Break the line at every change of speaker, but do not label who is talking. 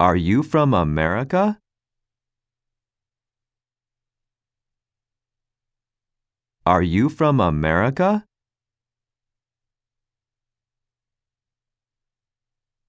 Are you from America? Are you from America?